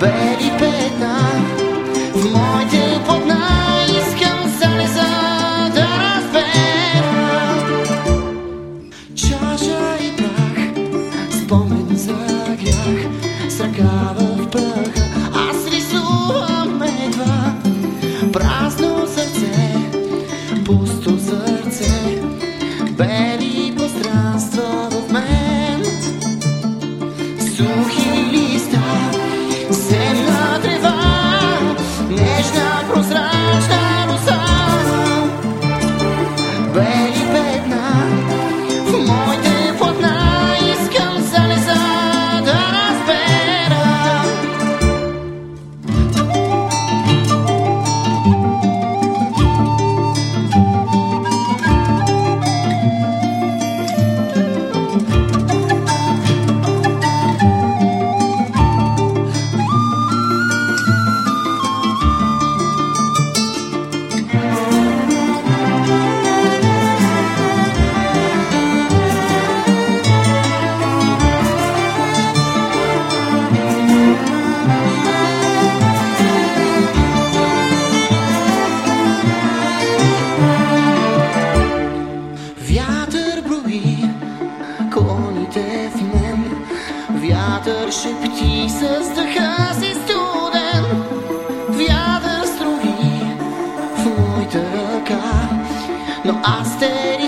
Бели петна в моите платна искам залеза да разбера. Чаша и прах, спомен за грях, с ръка в пръха, аз рисувам едва празно клоните в мен, вятър шепти с дъха си студен, вятър строи в моята ръка, но аз те